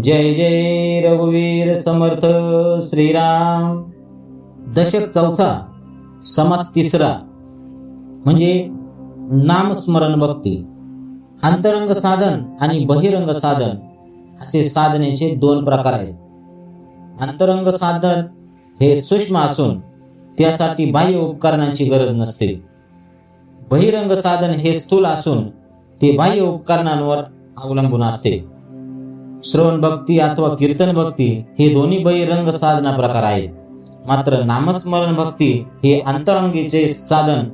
जय जय रघुवीर समर्थ श्रीराम. दशक चौथा समास तिसरा. म्हणजे नामस्मरण भक्ती अंतरंग साधन आणि बहिरंग साधन असे साधनेचे दोन प्रकार आहेत. अंतरंग साधन हे सूक्ष्म असून त्यासाठी बाह्य उपकरणांची गरज नसते. बहिरंग साधन हे स्थूल असून ते बाह्य उपकरणांवर अवलंबून असते. श्रवण भक्ती अथवा कीर्तन भक्ती हे दोन्ही बहिरंग साधना प्रकार आहेत. मात्र नामस्मरण भक्ती हे अंतरंगीचे साधन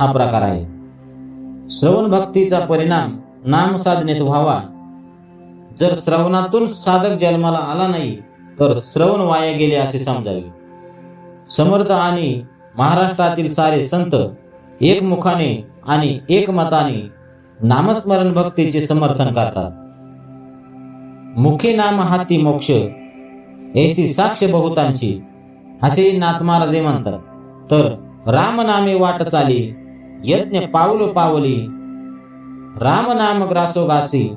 हा प्रकार आहे. श्रवण भक्तीचा परिणाम नाम साधनेत व्हावा. जर श्रवणातून साधक जन्माला आला नाही तर श्रवण वाया गेले असे समजावे. समर्थ आणि महाराष्ट्रातील सारे संत एकमुखाने आणि एकमताने नामस्मरण भक्तीचे समर्थन करतात. मुखे नाम हाती मोक्ष. ऐशी साक्ष बहुतांची असे नाथ महाराजे म्हणतात. तर राम नामे वाट चाली. यज्ञ पावलो पावली. राम नाम ग्रासो गासी.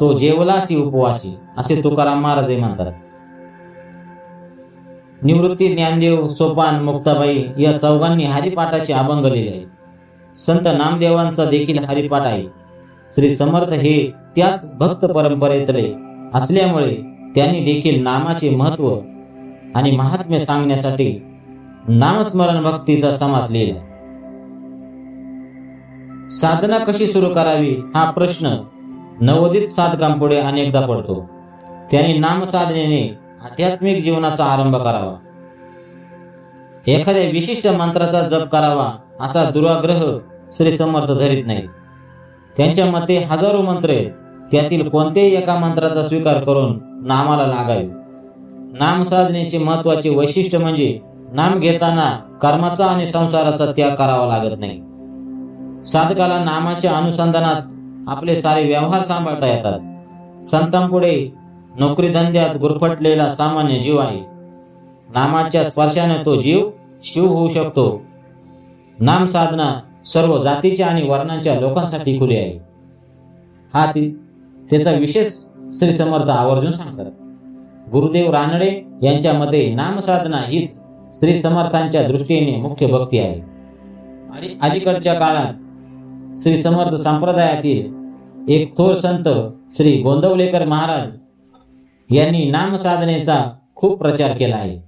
तो जेवलासी उपवासी. असे तुकाराम महाराजे म्हणतात. निवृत्ती ज्ञानदेव सोपान मुक्ताबाई या चौघांनी हरिपाठाचे अभंग लिहिले. संत नामदेवांचा देखील हरिपाठ आहे. श्री समर्थ हे त्याच भक्त परंपरेतले असल्यामुळे त्यांनी देखील नामाचे महत्त्व आणि महात्म्य सांगण्यासाठी नामस्मरण भक्तीचा समास लिहिला. साधना कशी सुरू करावी हा प्रश्न नवोदित साधकांपुढे अनेकदा पडतो. त्यांनी नामसाधनेने आध्यात्मिक जीवनाचा आरंभ करावा. एखाद्या विशिष्ट मंत्राचा जप करावा असा दुराग्रह श्री समर्थ धरीत नाही त्यांच्या मते हजारो मंत्रे त्यातील कोणत्याही एका मंत्राचा स्वीकार करून नामाला लागावे. नाम साधनेचे महत्त्वाचे वैशिष्ट्य म्हणजे नाम घेताना कर्माचा आणि संसाराचा त्याग करावा लागत नाही. साधकाला नामाच्या अनुसंधानात आपले सारे व्यवहार सांभाळता येतात. संतांपुढे नोकरी धंद्यात गुरफटलेला सामान्य जीव आहे. नामाच्या स्पर्शाने तो जीव शिव होऊ शकतो. नाम साधना सर्व जातीच्या आणि वर्णांच्या लोकांसाठी खुली आहे. हा ती त्याचा विशेष श्री समर्थ आवर्जून सांगतात. गुरुदेव रानडे यांच्या मते नामसाधना हीच श्री समर्थांच्या दृष्टीने मुख्य भक्ती आहे. आणि अलीकडच्या काळात श्री समर्थ संप्रदायातील एक थोर संत श्री गोंदवलेकर महाराज यांनी नामसाधनेचा खूप प्रचार केला आहे.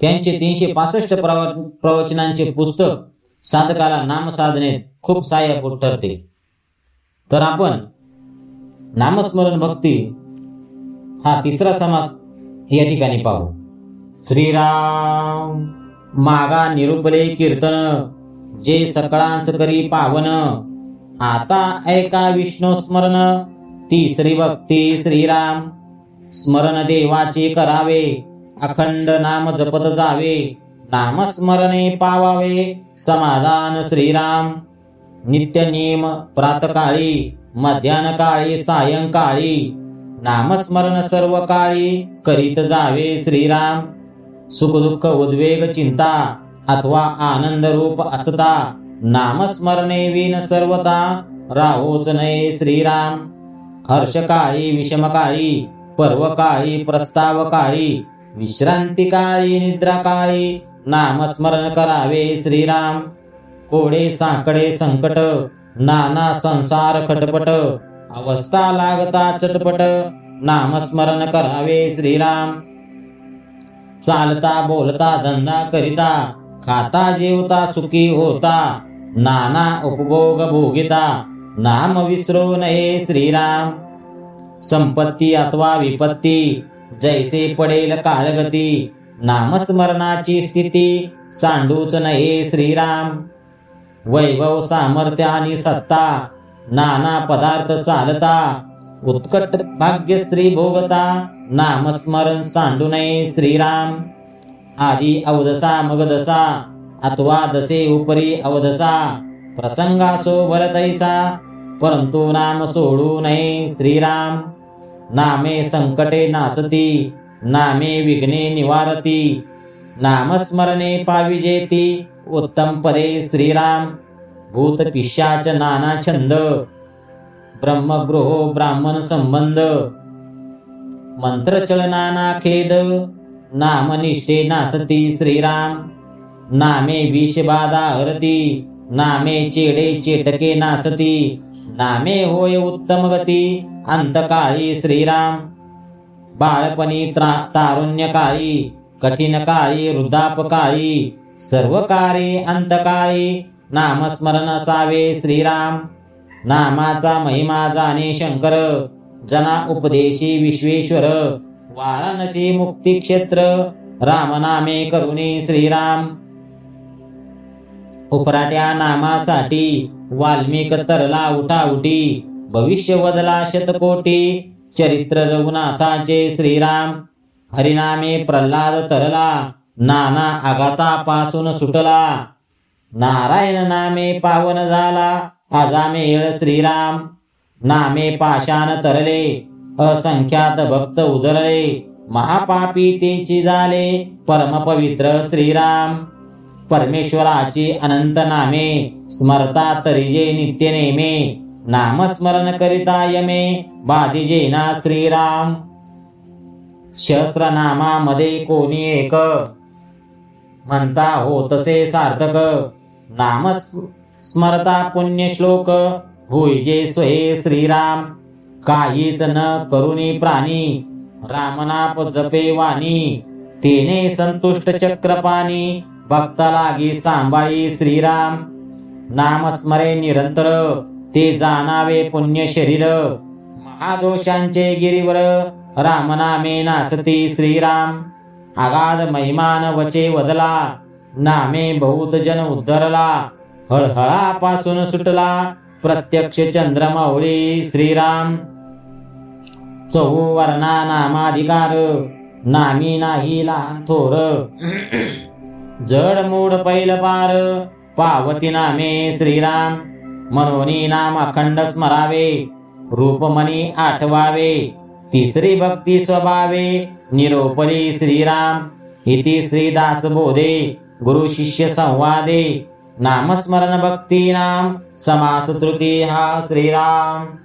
त्यांचे तीनशे पासष्ट प्रवचनांचे पुस्तक साधकाला नामसाधनेत खूप सहाय्यपूर ठरते. तर आपण नामस्मरण भक्ती हा तिसरा समास या ठिकाणी पाहू. श्रीराम मागा निरुपले कीर्तन जे सकळांस करी पावन आता ऐका विष्णू स्मरण तिसरी भक्ती श्रीराम. स्मरण देवाचे करावे अखंड नाम जपत जावे नामस्मरणे पावावे समाधान श्रीराम. नित्य नियम प्रातकाळी मध्यानकाळी सायंकाळी. नामस्मरण सर्व काळी करीत जावे श्रीराम. सुखदुःख उद्वेग चिंता अथवा आनंद रूप असता. नामस्मरणे विन सर्वता राहोच नये श्रीराम. हर्षकाळी विषमकाळी पर्वकाळी प्रस्तावकाळी विश्रांतिकाळी निद्राकाळी नामस्मरण करावे श्रीराम. कोडे साकडे संकट नाना संसार खटपट अवस्था लागता चटपट नामस्मरण करावे श्रीराम. चालता बोलता धंदा करिता खाता जेवता सुखी होता नाना उपभोग भोगिता नाम विसरो नये श्रीराम. संपत्ती अथवा विपत्ती जैसे पडेल काळगती नामस्मरणाची स्थिती सांडूच नये श्रीराम. वैभव सामर्थ्य आणि सत्ता. नाना पदार्थ चालता. उत्कट भाग्य स्त्री भोगता. नामस्मरण सांडू नये श्रीराम. आधी अवदसा मगदसा अथवा दसे उपरी अवदसा. प्रसंगासो भरतैसा. परंतु नाम सोडू नये श्रीराम. नामे संकटे नासती. नामे विघ्ने निवारती. नामस्मरणे पाविजेती। उत्तम पदे श्रीराम। भूत पिशाच नाना छंद। ब्रह्मगृह ब्राह्मण संबंध। मंत्रचलनाना खेद। नामनिष्ठे नासती श्रीराम। नामे विषबाधा हरती। नामे चेडे चेटके नासती। नामे होय उत्तम गती। अंतकाळी श्रीराम। बाळपणी त्रा- तारुण्यकाळी। कठीण काळी वृद्धापकाळी सर्व काळी अंतकाळी नामस्मरण असावे श्रीराम. नामाचा महिमा जाणे शंकर जना उपदेशी विश्वेश्वर वाराणसी मुक्ती क्षेत्र रामनामे करुणे श्रीराम. उपराट्या नामासाठी वाल्मिक तरला उठाउटी भविष्य वदला शतकोटी चरित्र रघुनाथाचे श्रीराम. हरिनामे प्रल्हाद तरला नाना आघातापासून सुटला. नारायण नामे पावन झाला आजामेळ श्रीराम. नामे पाषाण तरले असंख्यात भक्त उदरले. महापापी तेची झाले परमपवित्र श्रीराम. परमेश्वराची अनंत नामे स्मरता तरिजे नित्य नेमे नामस्मरण करिता यमे बाधिजे ना श्रीराम. सहस्रनामामध्ये कोणी एक. म्हणता हो तसे सार्थक. नाम स्मरता पुण्य श्लोक. होईजे स्वहे श्रीराम. काहीच न करुणी प्राणी. रामनाप जपे वाणी. तेने संतुष्ट चक्रपाणी. भक्ता लागी सांभाळी श्रीराम. नामस्मरे निरंतर. ते जाणावे पुण्य शरीर. महादोषांचे गिरीवर. रामनामे नासती श्रीराम। आगाध महिमान वचे वदला। नामे बहुत जन उद्धरला। हळहळापासून सुटला। प्रत्यक्ष चंद्रमौळी श्रीराम। चौवर्णा नामाधिकार। नामी नाही लहान थोर। जड मूड पैल पार। पावती नामे श्रीराम। मनोनी नाम अखंड स्मरावे। रूपमणी आठवावे। तिसरी भक्ती स्वभावे निरोपली श्रीराम. इति श्रीदास बोधे गुरु शिष्य संवादे. नामस्मरण भक्ती नाम समास श्रीराम.